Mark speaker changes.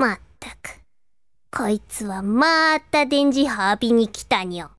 Speaker 1: まったく。こいつはまた電磁波浴びに来たにょ。